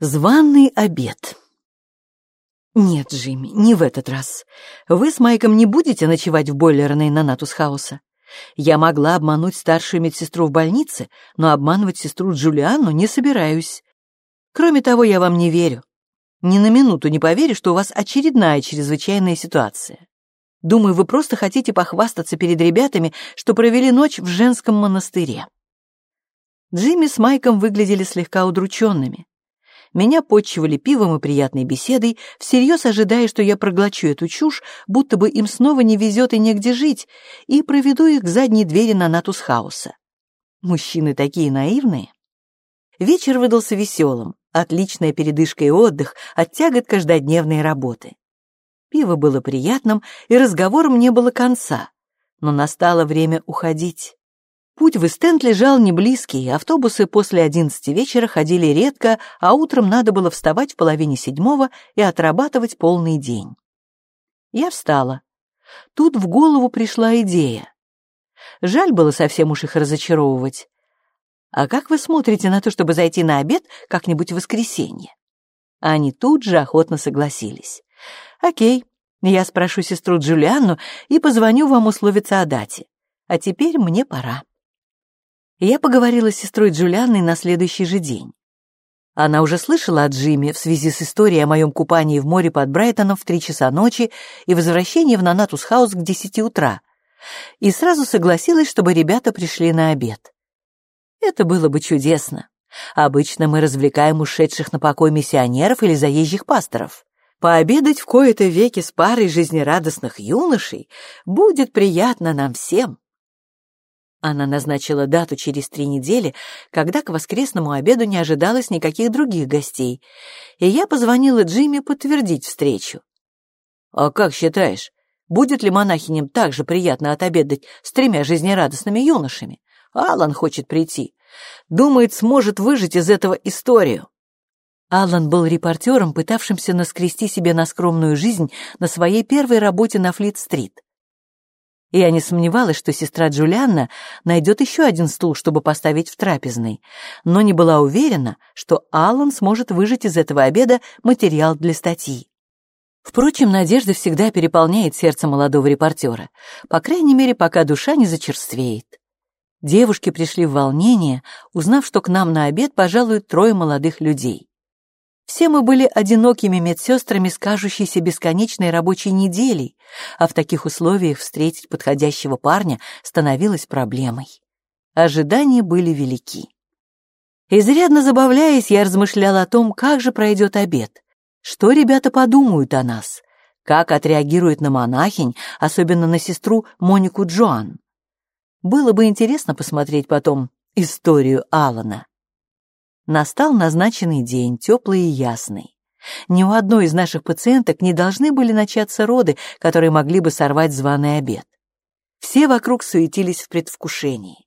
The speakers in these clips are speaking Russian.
Званый обед. Нет, Джимми, не в этот раз. Вы с Майком не будете ночевать в бойлерной Ноннатус-хауса. Я могла обмануть старшую медсестру в больнице, но обманывать сестру Джулианну не собираюсь. Кроме того, я вам не верю. Ни на минуту не поверю, что у вас очередная чрезвычайная ситуация. Думаю, вы просто хотите похвастаться перед ребятами, что провели ночь в женском монастыре. Джимми с Майком выглядели слегка удрученными. Меня подчивали пивом и приятной беседой, всерьез ожидая, что я проглочу эту чушь, будто бы им снова не везет и негде жить, и проведу их к задней двери на Натус Хауса. Мужчины такие наивные. Вечер выдался веселым, отличная передышка и отдых от тягот каждодневной работы. Пиво было приятным, и разговором не было конца, но настало время уходить. Путь в Эстенд лежал не близкий, автобусы после одиннадцати вечера ходили редко, а утром надо было вставать в половине седьмого и отрабатывать полный день. Я встала. Тут в голову пришла идея. Жаль было совсем уж их разочаровывать. А как вы смотрите на то, чтобы зайти на обед как-нибудь в воскресенье? Они тут же охотно согласились. Окей, я спрошу сестру Джулианну и позвоню вам условиться о дате. А теперь мне пора я поговорила с сестрой Джулианной на следующий же день. Она уже слышала от Джимми в связи с историей о моем купании в море под Брайтоном в три часа ночи и возвращении в Нанатус Хаус к десяти утра, и сразу согласилась, чтобы ребята пришли на обед. Это было бы чудесно. Обычно мы развлекаем ушедших на покой миссионеров или заезжих пасторов. Пообедать в кои-то веки с парой жизнерадостных юношей будет приятно нам всем. Она назначила дату через три недели, когда к воскресному обеду не ожидалось никаких других гостей, и я позвонила Джимми подтвердить встречу. «А как считаешь, будет ли монахиням так же приятно отобедать с тремя жизнерадостными юношами? Алан хочет прийти. Думает, сможет выжить из этого историю». Алан был репортером, пытавшимся наскрести себе на скромную жизнь на своей первой работе на Флит-стрит. Я не сомневалась, что сестра Джулианна найдет еще один стул, чтобы поставить в трапезной, но не была уверена, что Аллан сможет выжать из этого обеда материал для статьи. Впрочем, надежда всегда переполняет сердце молодого репортера, по крайней мере, пока душа не зачерствеет. Девушки пришли в волнение, узнав, что к нам на обед пожалуют трое молодых людей. Все мы были одинокими медсестрами с кажущейся бесконечной рабочей неделей, а в таких условиях встретить подходящего парня становилось проблемой. Ожидания были велики. Изрядно забавляясь, я размышляла о том, как же пройдет обед, что ребята подумают о нас, как отреагируют на монахинь, особенно на сестру Монику Джоан. Было бы интересно посмотреть потом историю Алана. Настал назначенный день, теплый и ясный. Ни у одной из наших пациенток не должны были начаться роды, которые могли бы сорвать званый обед. Все вокруг суетились в предвкушении.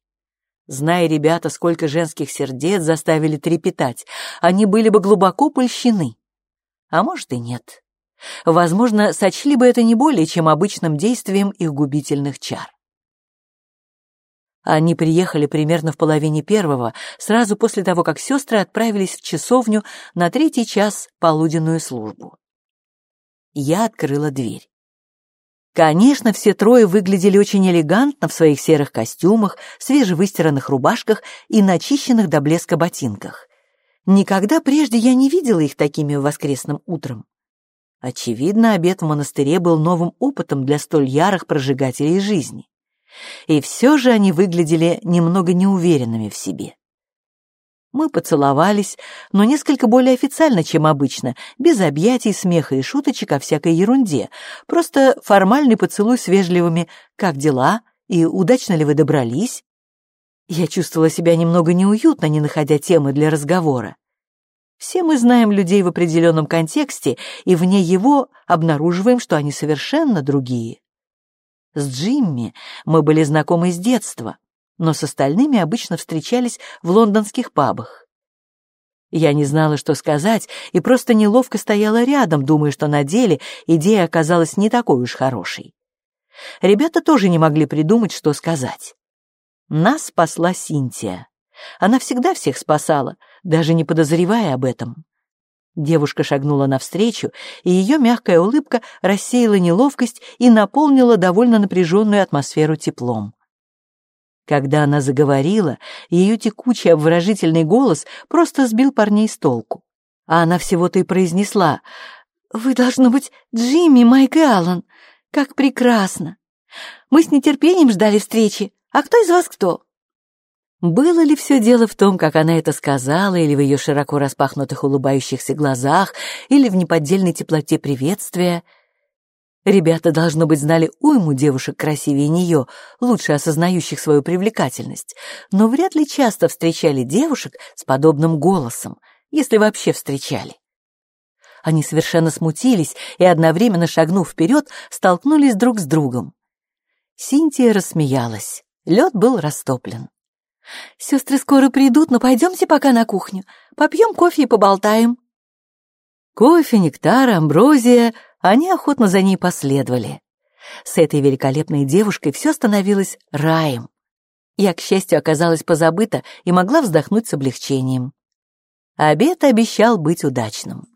Зная ребята, сколько женских сердец заставили трепетать, они были бы глубоко польщены. А может и нет. Возможно, сочли бы это не более чем обычным действием их губительных чар. Они приехали примерно в половине первого, сразу после того, как сестры отправились в часовню на третий час полуденную службу. Я открыла дверь. Конечно, все трое выглядели очень элегантно в своих серых костюмах, свежевыстиранных рубашках и начищенных до блеска ботинках. Никогда прежде я не видела их такими воскресным утром. Очевидно, обед в монастыре был новым опытом для столь ярых прожигателей жизни. И все же они выглядели немного неуверенными в себе. Мы поцеловались, но несколько более официально, чем обычно, без объятий, смеха и шуточек о всякой ерунде, просто формальный поцелуй с вежливыми «как дела?» и «удачно ли вы добрались?» Я чувствовала себя немного неуютно, не находя темы для разговора. Все мы знаем людей в определенном контексте, и вне его обнаруживаем, что они совершенно другие. С Джимми мы были знакомы с детства, но с остальными обычно встречались в лондонских пабах. Я не знала, что сказать, и просто неловко стояла рядом, думая, что на деле идея оказалась не такой уж хорошей. Ребята тоже не могли придумать, что сказать. Нас спасла Синтия. Она всегда всех спасала, даже не подозревая об этом. Девушка шагнула навстречу, и ее мягкая улыбка рассеяла неловкость и наполнила довольно напряженную атмосферу теплом. Когда она заговорила, ее текучий обворожительный голос просто сбил парней с толку. А она всего-то и произнесла «Вы, должно быть, Джимми, Майк и Аллан. Как прекрасно! Мы с нетерпением ждали встречи. А кто из вас кто?» Было ли все дело в том, как она это сказала, или в ее широко распахнутых улыбающихся глазах, или в неподдельной теплоте приветствия? Ребята, должно быть, знали уйму девушек красивее нее, лучше осознающих свою привлекательность, но вряд ли часто встречали девушек с подобным голосом, если вообще встречали. Они совершенно смутились и, одновременно шагнув вперед, столкнулись друг с другом. Синтия рассмеялась. Лед был растоплен. Сестры скоро придут, но пойдемте пока на кухню. Попьем кофе и поболтаем. Кофе, нектар, амброзия, они охотно за ней последовали. С этой великолепной девушкой все становилось раем. Я, к счастью, оказалась позабыта и могла вздохнуть с облегчением. Обед обещал быть удачным.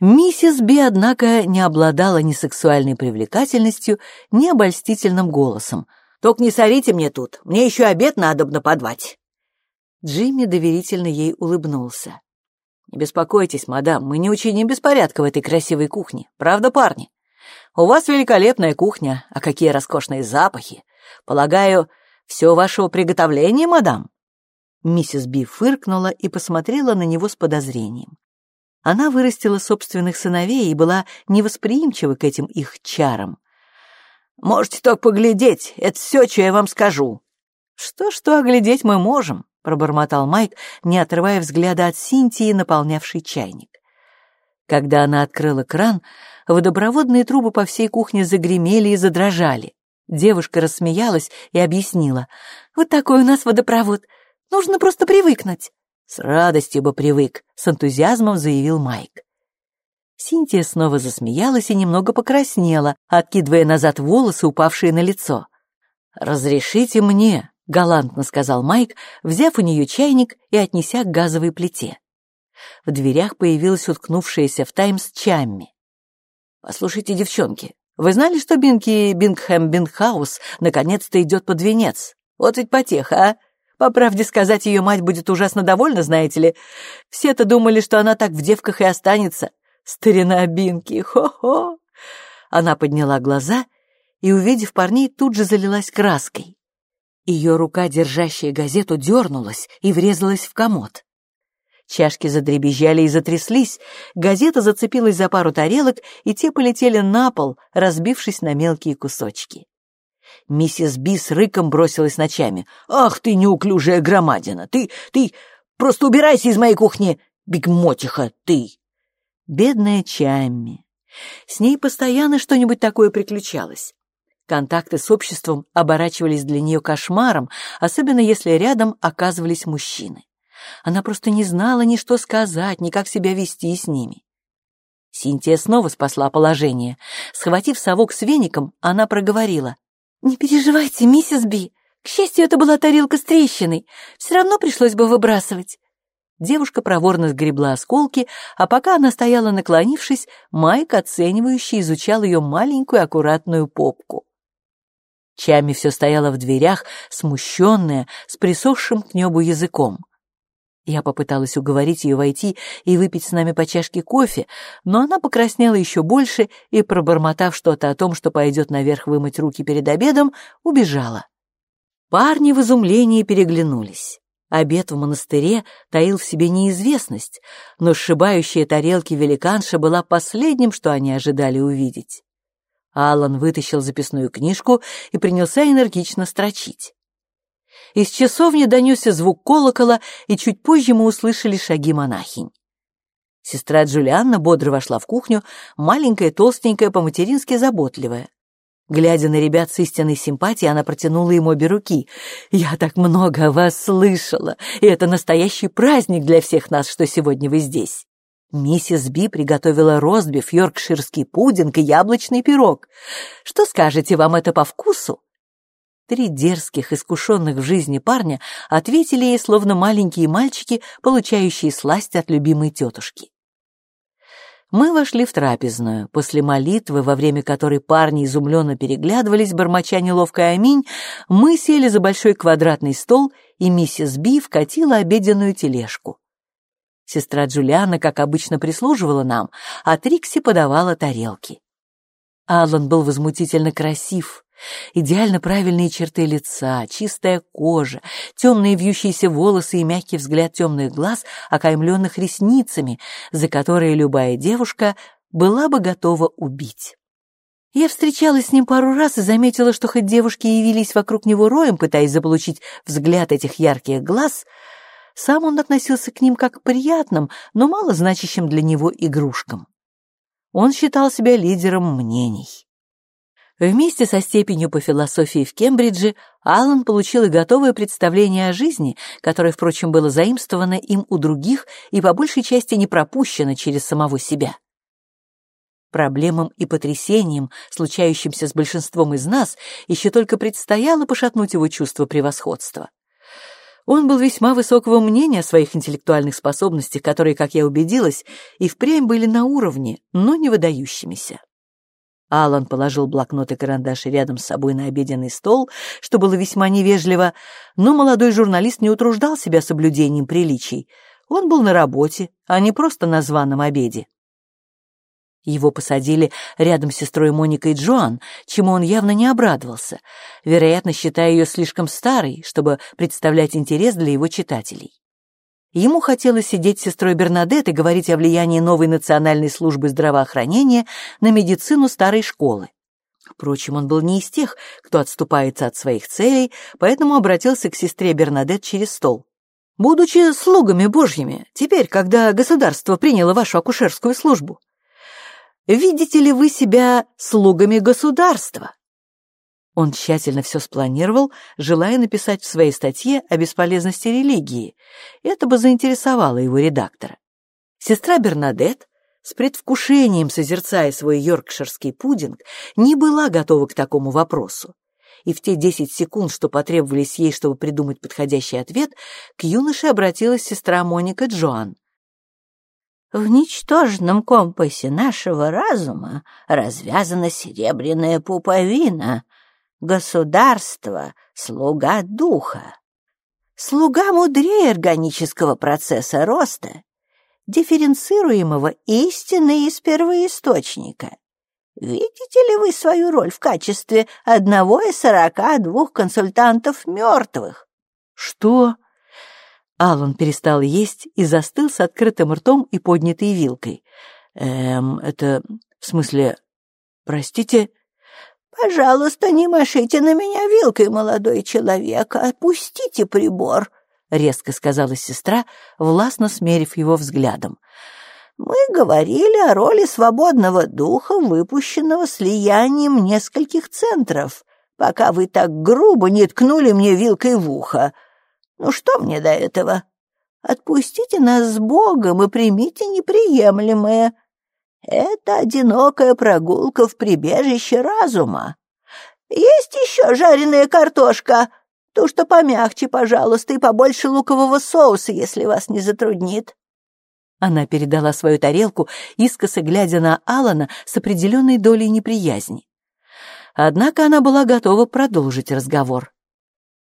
Миссис Би, однако, не обладала ни сексуальной привлекательностью, ни обольстительным голосом, только не сорите мне тут, мне еще обед надобно подвать». Джимми доверительно ей улыбнулся. «Не беспокойтесь, мадам, мы не учиним беспорядка в этой красивой кухне. Правда, парни? У вас великолепная кухня, а какие роскошные запахи. Полагаю, все вашего приготовления, мадам?» Миссис Би фыркнула и посмотрела на него с подозрением. Она вырастила собственных сыновей и была невосприимчива к этим их чарам. Можете только поглядеть, это все, что я вам скажу». «Что-что, оглядеть мы можем», — пробормотал Майк, не отрывая взгляда от Синтии, наполнявшей чайник. Когда она открыла кран, водопроводные трубы по всей кухне загремели и задрожали. Девушка рассмеялась и объяснила. «Вот такой у нас водопровод. Нужно просто привыкнуть». «С радостью бы привык», — с энтузиазмом заявил Майк. Синтия снова засмеялась и немного покраснела, откидывая назад волосы, упавшие на лицо. «Разрешите мне», — галантно сказал Майк, взяв у нее чайник и отнеся к газовой плите. В дверях появилась уткнувшаяся в «Таймс» Чамми. «Послушайте, девчонки, вы знали, что Бинки Бингхэм Бинхаус наконец-то идет под венец? Вот ведь потеха, а? По правде сказать, ее мать будет ужасно довольна, знаете ли. Все-то думали, что она так в девках и останется, Старина Бинки, хо-хо!» Она подняла глаза и, увидев парней, тут же залилась краской. Ее рука, держащая газету, дернулась и врезалась в комод. Чашки задребезжали и затряслись, газета зацепилась за пару тарелок, и те полетели на пол, разбившись на мелкие кусочки. Миссис Би с рыком бросилась ночами. «Ах ты, неуклюжая громадина! Ты, ты, просто убирайся из моей кухни, бигмотиха, ты!» Бедная Чамми. С ней постоянно что-нибудь такое приключалось. Контакты с обществом оборачивались для нее кошмаром, особенно если рядом оказывались мужчины. Она просто не знала ни что сказать, ни как себя вести с ними. Синтия снова спасла положение. Схватив совок с веником, она проговорила. «Не переживайте, миссис Би. К счастью, это была тарелка с трещиной. Все равно пришлось бы выбрасывать. Девушка проворно сгребла осколки, а пока она стояла наклонившись, Майк, оценивающий, изучал ее маленькую аккуратную попку. Чами все стояла в дверях, смущенная, с присохшим к небу языком. Я попыталась уговорить ее войти и выпить с нами по чашке кофе, но она покраснела еще больше и, пробормотав что-то о том, что пойдет наверх вымыть руки перед обедом, убежала. Парни в изумлении переглянулись. Обед в монастыре таил в себе неизвестность, но сшибающая тарелки великанша была последним, что они ожидали увидеть. Алан вытащил записную книжку и принялся энергично строчить. Из часовни донесся звук колокола, и чуть позже мы услышали шаги монахинь. Сестра Джулианна бодро вошла в кухню, маленькая, толстенькая, по-матерински заботливая. Глядя на ребят с истинной симпатией, она протянула им обе руки. «Я так много о вас слышала, и это настоящий праздник для всех нас, что сегодня вы здесь». Миссис Би приготовила ростбиф, йоркширский пудинг и яблочный пирог. Что скажете, вам это по вкусу? Три дерзких, искушенных в жизни парня ответили ей, словно маленькие мальчики, получающие сласть от любимой тетушки. Мы вошли в трапезную. После молитвы, во время которой парни изумленно переглядывались, бормоча неловкое аминь, мы сели за большой квадратный стол, и миссис Би вкатила обеденную тележку. Сестра Джулиана, как обычно, прислуживала нам, а Трикси подавала тарелки. Аллан был возмутительно красив. Идеально правильные черты лица, чистая кожа, темные вьющиеся волосы и мягкий взгляд темных глаз, окаймленных ресницами, за которые любая девушка была бы готова убить. Я встречалась с ним пару раз и заметила, что хоть девушки явились вокруг него роем, пытаясь заполучить взгляд этих ярких глаз, сам он относился к ним как к приятным, но мало значащим для него игрушкам. Он считал себя лидером мнений. Вместе со степенью по философии в Кембридже Аллан получил и готовое представление о жизни, которое, впрочем, было заимствовано им у других и по большей части не пропущено через самого себя. Проблемам и потрясениям, случающимся с большинством из нас, еще только предстояло пошатнуть его чувство превосходства. Он был весьма высокого мнения о своих интеллектуальных способностях, которые, как я убедилась, и впрямь были на уровне, но не выдающимися. Алан положил блокнот и карандаши рядом с собой на обеденный стол, что было весьма невежливо, но молодой журналист не утруждал себя соблюдением приличий. Он был на работе, а не просто на званом обеде. Его посадили рядом с сестрой Моникой Джоан, чему он явно не обрадовался, вероятно, считая ее слишком старой, чтобы представлять интерес для его читателей. Ему хотелось сидеть с сестрой Бернадет и говорить о влиянии новой национальной службы здравоохранения на медицину старой школы. Впрочем, он был не из тех, кто отступается от своих целей, поэтому обратился к сестре Бернадет через стол. «Будучи слугами божьими, теперь, когда государство приняло вашу акушерскую службу, Видите ли вы себя слугами государства? Он тщательно все спланировал, желая написать в своей статье о бесполезности религии. Это бы заинтересовало его редактора. Сестра Бернадет, с предвкушением созерцая свой йоркширский пудинг, не была готова к такому вопросу. И в те десять секунд, что потребовались ей, чтобы придумать подходящий ответ, к юноше обратилась сестра Моника Джоан. В ничтожном компасе нашего разума развязана серебряная пуповина. Государство — слуга духа. Слуга мудрее органического процесса роста, дифференцируемого истины из первоисточника. Видите ли вы свою роль в качестве одного из сорока двух консультантов мертвых? Что? Алан перестал есть и застыл с открытым ртом и поднятой вилкой. «Эм, это... в смысле... простите?» «Пожалуйста, не машите на меня вилкой, молодой человек, опустите прибор», — резко сказала сестра, властно смерив его взглядом. «Мы говорили о роли свободного духа, выпущенного слиянием нескольких центров, пока вы так грубо не ткнули мне вилкой в ухо. Ну что мне до этого? Отпустите нас с Богом и примите неприемлемое. Это одинокая прогулка в прибежище разума. Есть еще жареная картошка? То, что помягче, пожалуйста, и побольше лукового соуса, если вас не затруднит. Она передала свою тарелку, искоса глядя на Алана с определенной долей неприязни. Однако она была готова продолжить разговор.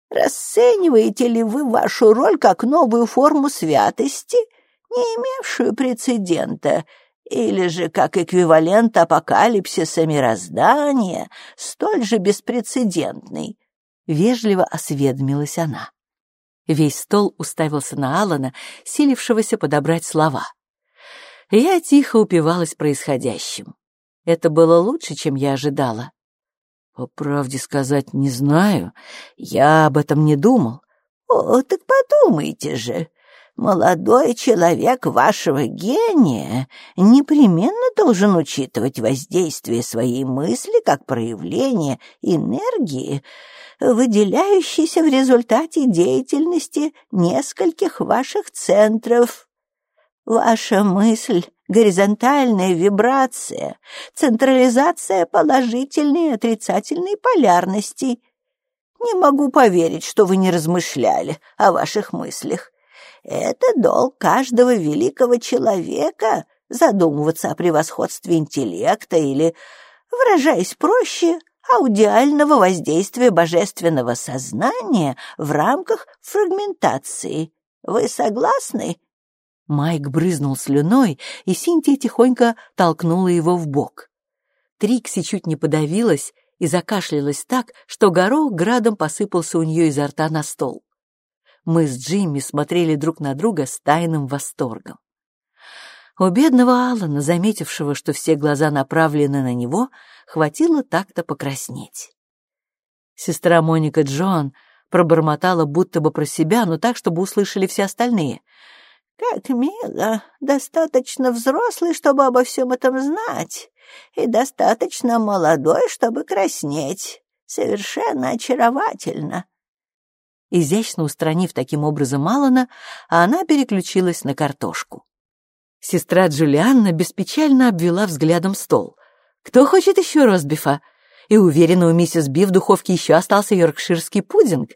Расцениваете ли вы вашу роль как новую форму святости, не имевшую прецедента, или же как эквивалент апокалипсиса мироздания, столь же беспрецедентный?» Вежливо осведомилась она. Весь стол уставился на Алана, силившегося подобрать слова. Я тихо упивалась происходящим. Это было лучше, чем я ожидала. По правде сказать, не знаю. Я об этом не думал. О, так подумайте же. Молодой человек вашего гения непременно должен учитывать воздействие своей мысли как проявление энергии, выделяющейся в результате деятельности нескольких ваших центров. Ваша мысль горизонтальная вибрация, централизация положительной и отрицательной полярностей. Не могу поверить, что вы не размышляли о ваших мыслях. Это долг каждого великого человека задумываться о превосходстве интеллекта или, выражаясь проще, аудиального воздействия божественного сознания в рамках фрагментации. Вы согласны?» Майк брызнул слюной, и Синтия тихонько толкнула его в бок. Трикси чуть не подавилась и закашлялась так, что горох градом посыпался у нее изо рта на стол. Мы с Джимми смотрели друг на друга с тайным восторгом. У бедного Алана, заметившего, что все глаза направлены на него, хватило так-то покраснеть. Сестра Моника Джон пробормотала будто бы про себя, но так, чтобы услышали все остальные. «Как мило! Достаточно взрослый, чтобы обо всем этом знать, и достаточно молодой, чтобы краснеть. Совершенно очаровательно!» Изящно устранив таким образом Алана, она переключилась на картошку. Сестра Джулианна беспечально обвела взглядом стол. «Кто хочет еще ростбифа?» И уверена, у миссис Би в духовке еще остался йоркширский пудинг.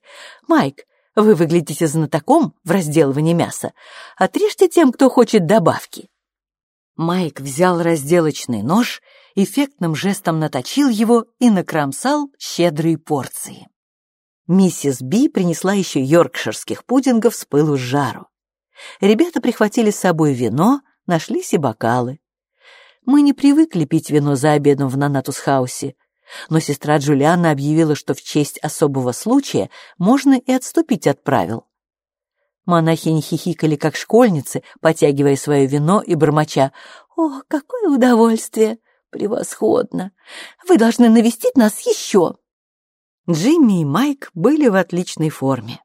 «Майк, вы выглядите знатоком в разделывании мяса. Отрежьте тем, кто хочет добавки». Майк взял разделочный нож, эффектным жестом наточил его и накромсал щедрые порции. Миссис Би принесла еще йоркширских пудингов с пылу с жару. Ребята прихватили с собой вино, нашлись и бокалы. Мы не привыкли пить вино за обедом в Нанатус-хаусе, но сестра Джулиана объявила, что в честь особого случая можно и отступить от правил. Монахини хихикали, как школьницы, потягивая свое вино и бормоча. «О, какое удовольствие! Превосходно! Вы должны навестить нас еще!» Джимми и Майк были в отличной форме.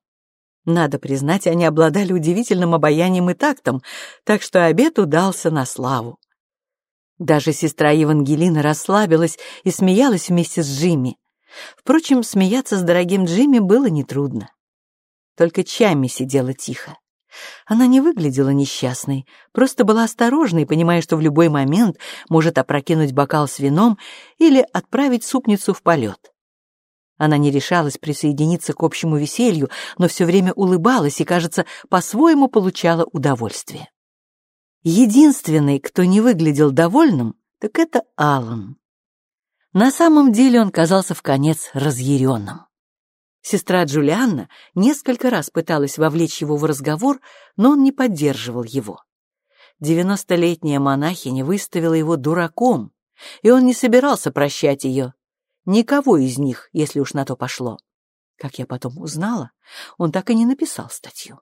Надо признать, они обладали удивительным обаянием и тактом, так что обед удался на славу. Даже сестра Евангелина расслабилась и смеялась вместе с Джимми. Впрочем, смеяться с дорогим Джимми было нетрудно. Только Чами сидела тихо. Она не выглядела несчастной, просто была осторожной, понимая, что в любой момент может опрокинуть бокал с вином или отправить супницу в полет. Она не решалась присоединиться к общему веселью, но все время улыбалась и, кажется, по-своему получала удовольствие. Единственный, кто не выглядел довольным, так это Алан. На самом деле он казался в конец разъяренным. Сестра Джулианна несколько раз пыталась вовлечь его в разговор, но он не поддерживал его. Девяностолетняя монахиня выставила его дураком, и он не собирался прощать ее, Никого из них, если уж на то пошло. Как я потом узнала, он так и не написал статью.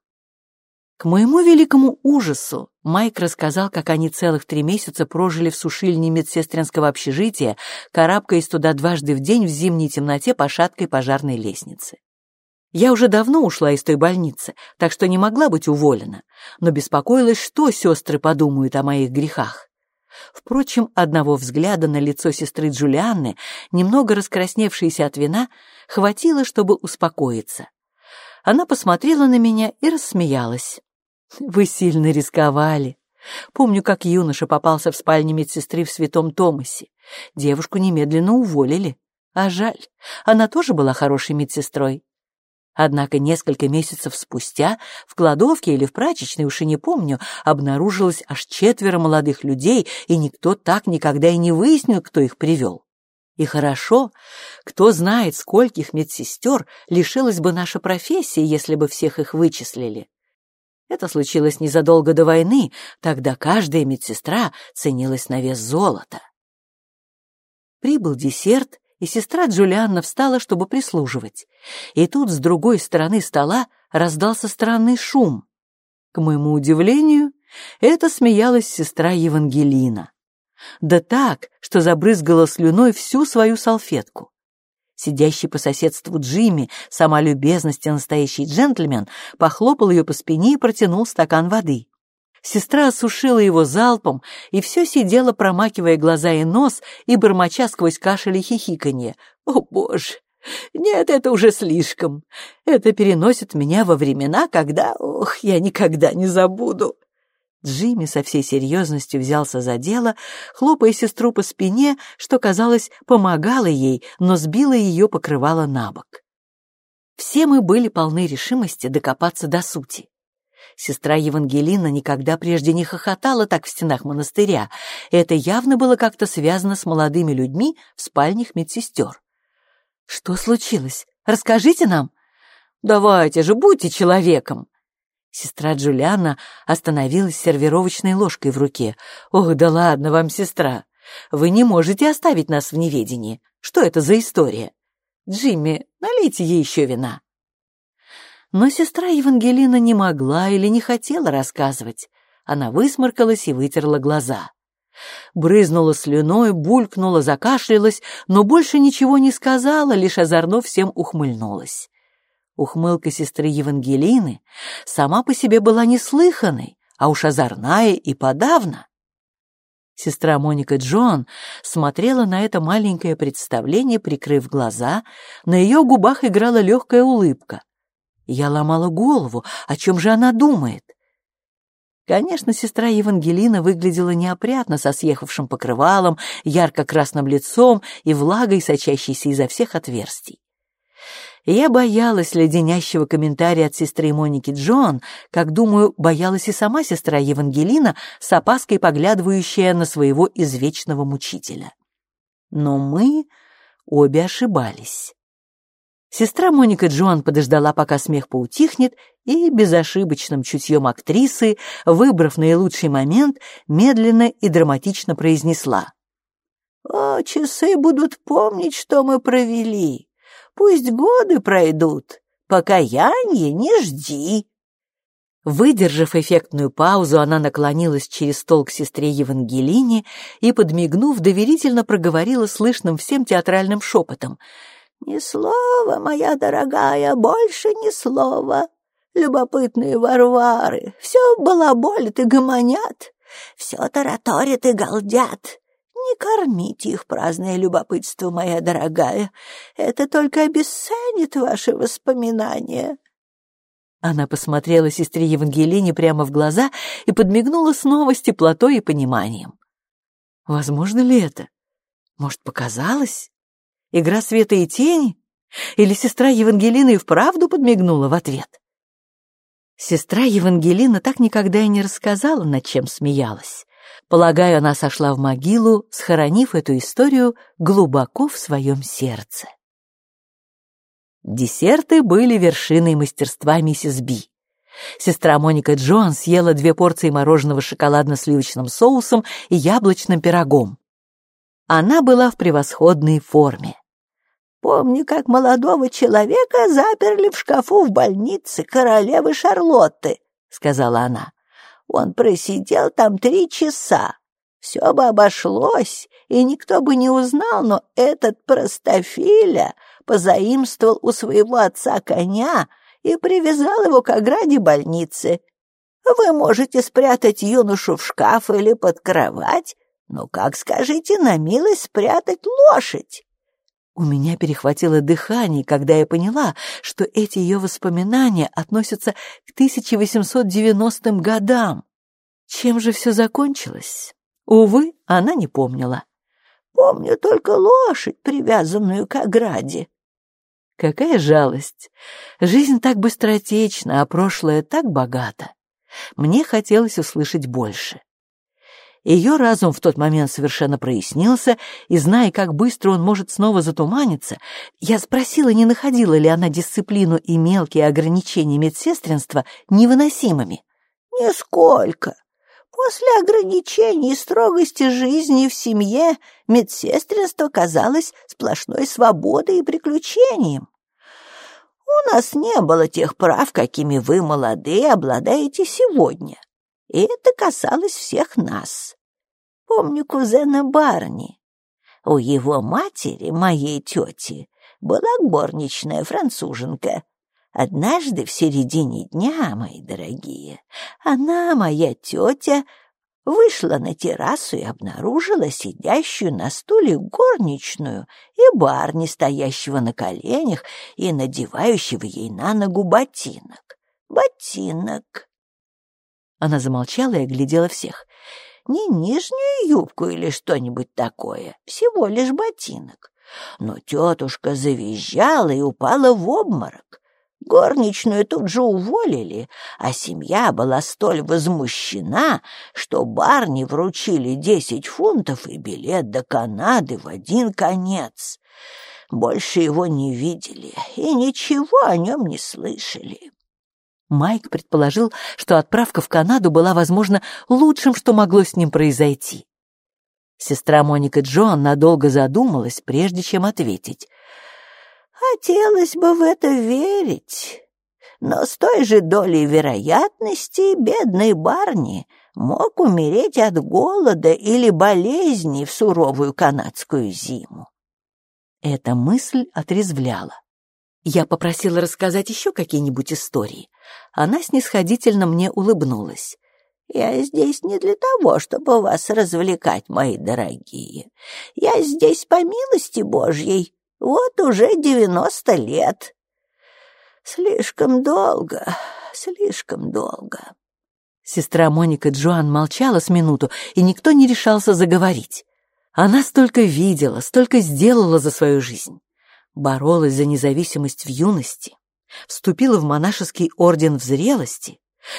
К моему великому ужасу Майк рассказал, как они целых три месяца прожили в сушильне медсестринского общежития, карабкаясь туда дважды в день в зимней темноте по шаткой пожарной лестнице. Я уже давно ушла из той больницы, так что не могла быть уволена, но беспокоилась, что сестры подумают о моих грехах. Впрочем, одного взгляда на лицо сестры Джулианны, немного раскрасневшейся от вина, хватило, чтобы успокоиться. Она посмотрела на меня и рассмеялась. «Вы сильно рисковали. Помню, как юноша попался в спальне медсестры в Святом Томасе. Девушку немедленно уволили. А жаль, она тоже была хорошей медсестрой. Однако несколько месяцев спустя в кладовке или в прачечной, уж и не помню, обнаружилось аж четверо молодых людей, и никто так никогда и не выяснил, кто их привел. И хорошо, кто знает, скольких медсестер лишилась бы наша профессия, если бы всех их вычислили. Это случилось незадолго до войны, тогда каждая медсестра ценилась на вес золота. Прибыл десерт, и сестра Джулианна встала, чтобы прислуживать. И тут с другой стороны стола раздался странный шум. К моему удивлению, это смеялась сестра Евангелина. Да так, что забрызгала слюной всю свою салфетку. Сидящий по соседству Джимми, сама любезность и настоящий джентльмен, похлопал ее по спине и протянул стакан воды. Сестра осушила его залпом и все сидела, промакивая глаза и нос и бормоча сквозь кашель и хихиканье. «О, Боже! Нет, это уже слишком. Это переносит меня во времена, когда... Ох, я никогда не забуду!» Джимми со всей серьезностью взялся за дело, хлопая сестру по спине, что, казалось, помогало ей, но сбило ее покрывало на бок. Все мы были полны решимости докопаться до сути. Сестра Евангелина никогда прежде не хохотала так в стенах монастыря. Это явно было как-то связано с молодыми людьми в спальнях медсестер. «Что случилось? Расскажите нам!» «Давайте же, будьте человеком!» Сестра Джулиана остановилась с сервировочной ложкой в руке. «Ох, да ладно вам, сестра! Вы не можете оставить нас в неведении. Что это за история? Джимми, налейте ей еще вина!» Но сестра Евангелина не могла или не хотела рассказывать. Она высморкалась и вытерла глаза. Брызнула слюной, булькнула, закашлялась, но больше ничего не сказала, лишь озорно всем ухмыльнулась. Ухмылка сестры Евангелины сама по себе была неслыханной, а уж озорная и подавно. Сестра Моника Джон смотрела на это маленькое представление, прикрыв глаза, на ее губах играла легкая улыбка. Я ломала голову, о чем же она думает. Конечно, сестра Евангелина выглядела неопрятно со съехавшим покрывалом, ярко-красным лицом и влагой, сочащейся изо всех отверстий. Я боялась леденящего комментария от сестры Моники Джон, как, думаю, боялась и сама сестра Евангелина, с опаской поглядывающая на своего извечного мучителя. Но мы обе ошибались. Сестра Моника Джоан подождала, пока смех поутихнет, и безошибочным чутьем актрисы, выбрав наилучший момент, медленно и драматично произнесла. «О, часы будут помнить, что мы провели. Пусть годы пройдут. Покаяние не жди». Выдержав эффектную паузу, она наклонилась через стол к сестре Евангелине и, подмигнув, доверительно проговорила слышным всем театральным шепотом — «Ни слова, моя дорогая, больше ни слова. Любопытные варвары, все балаболят и гомонят, все тараторят и галдят. Не кормите их праздное любопытство, моя дорогая. Это только обесценит ваши воспоминания». Она посмотрела сестре Евангелине прямо в глаза и подмигнула снова с теплотой и пониманием. Возможно ли это? Может, показалось? Игра света и тени? Или сестра Евангелина и вправду подмигнула в ответ? Сестра Евангелина так никогда и не рассказала, над чем смеялась. Полагаю, она сошла в могилу, схоронив эту историю глубоко в своем сердце. Десерты были вершиной мастерства миссис Би. Сестра Моника Джон съела две порции мороженого шоколадно-сливочным соусом и яблочным пирогом. Она была в превосходной форме. Помню, как молодого человека заперли в шкафу в больнице королевы Шарлотты, — сказала она. Он просидел там три часа. Все бы обошлось, и никто бы не узнал, но этот простофиля позаимствовал у своего отца коня и привязал его к ограде больницы. Вы можете спрятать юношу в шкаф или под кровать, но как, скажите, на милость спрятать лошадь? У меня перехватило дыхание, когда я поняла, что эти ее воспоминания относятся к 1890-м годам. Чем же все закончилось? Увы, она не помнила. «Помню только лошадь, привязанную к ограде». Какая жалость! Жизнь так быстротечна, а прошлое так богато. Мне хотелось услышать больше. Ее разум в тот момент совершенно прояснился, и, зная, как быстро он может снова затуманиться, я спросила, не находила ли она дисциплину и мелкие ограничения медсестринства невыносимыми. «Нисколько. После ограничений и строгости жизни в семье медсестринство казалось сплошной свободой и приключением. У нас не было тех прав, какими вы, молодые, обладаете сегодня. И это касалось всех нас. Помню кузена Барни. У его матери, моей тети, была горничная француженка. Однажды в середине дня, мои дорогие, она, моя тетя, вышла на террасу и обнаружила сидящую на стуле горничную и барни, стоящего на коленях и надевающего ей на ногу ботинок. Ботинок. Она замолчала и оглядела всех. «Не нижнюю юбку или что-нибудь такое, всего лишь ботинок». Но тетушка завизжала и упала в обморок. Горничную тут же уволили, а семья была столь возмущена, что барни вручили десять фунтов и билет до Канады в один конец. Больше его не видели и ничего о нем не слышали. Майк предположил, что отправка в Канаду была, возможно, лучшим, что могло с ним произойти. Сестра Моника Джон надолго задумалась, прежде чем ответить. Хотелось бы в это верить, но с той же долей вероятности бедный Барни мог умереть от голода или болезни в суровую канадскую зиму. Эта мысль отрезвляла. Я попросила рассказать еще какие-нибудь истории. Она снисходительно мне улыбнулась. «Я здесь не для того, чтобы вас развлекать, мои дорогие. Я здесь по милости Божьей, вот уже девяносто лет. Слишком долго, слишком долго. Сестра Моника Джоан молчала с минуту, и никто не решался заговорить. Она столько видела, столько сделала за свою жизнь. Боролась за независимость в юности, вступила в монашеский орден в зрелости,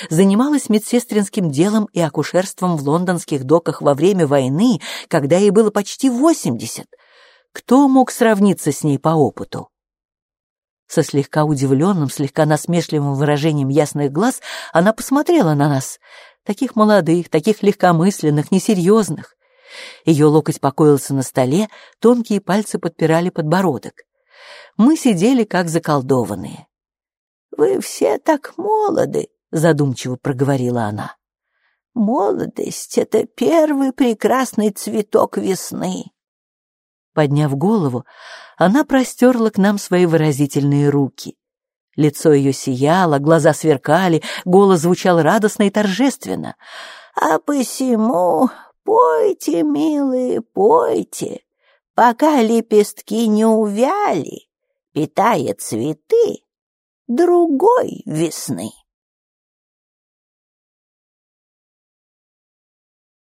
занималась медсестринским делом и акушерством в лондонских доках во время войны, когда ей было почти восемьдесят — кто мог сравниться с ней по опыту? Со слегка удивленным, слегка насмешливым выражением ясных глаз она посмотрела на нас, таких молодых, таких легкомысленных, несерьезных. Ее локоть покоился на столе, тонкие пальцы подпирали подбородок. Мы сидели как заколдованные. «Вы все так молоды», — задумчиво проговорила она. «Молодость — это первый прекрасный цветок весны. Подняв голову, она простерла к нам свои выразительные руки. Лицо ее сияло, глаза сверкали, голос звучал радостно и торжественно. «А посему пойте, милые, пойте, пока лепестки не увяли, питая цветы другой весны».